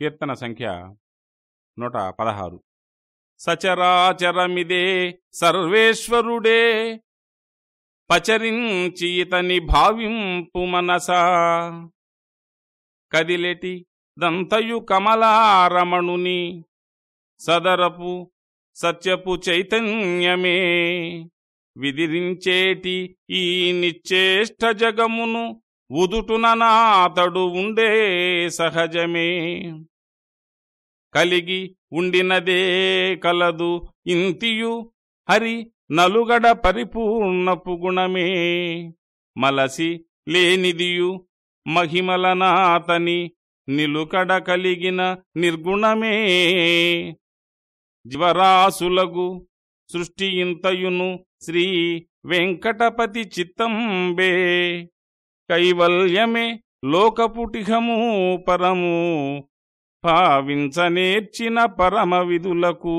కీర్తన సంఖ్య నూట పదహారు. సచరాచరమిదే సర్వేశ్వరుడే పచరించి ఇతని భావింపు మనసా. కదిలెటి దంతయు కమలారమణుని సదరపు సత్యపు చైతన్యమే. విదిరించేటి ఈ నిశ్చేష్ట జగమును ఉదుటుననాతడు ఉండే సహజమే. కలిగి ఉండినదే కలదు ఇంతియు హరి నలుగడ పరిపూర్ణపు గుణమే. మలసి లేనిదియు మహిమలనాతని నిలుకడ కలిగిన నిర్గుణమే. జ్వరాసులగు సృష్టి ఇంతయును శ్రీ వెంకటపతి చిత్తంబే. కైవల్యమే లోకపుటిహము పరము భావించనేర్చిన పరమ విధులకు.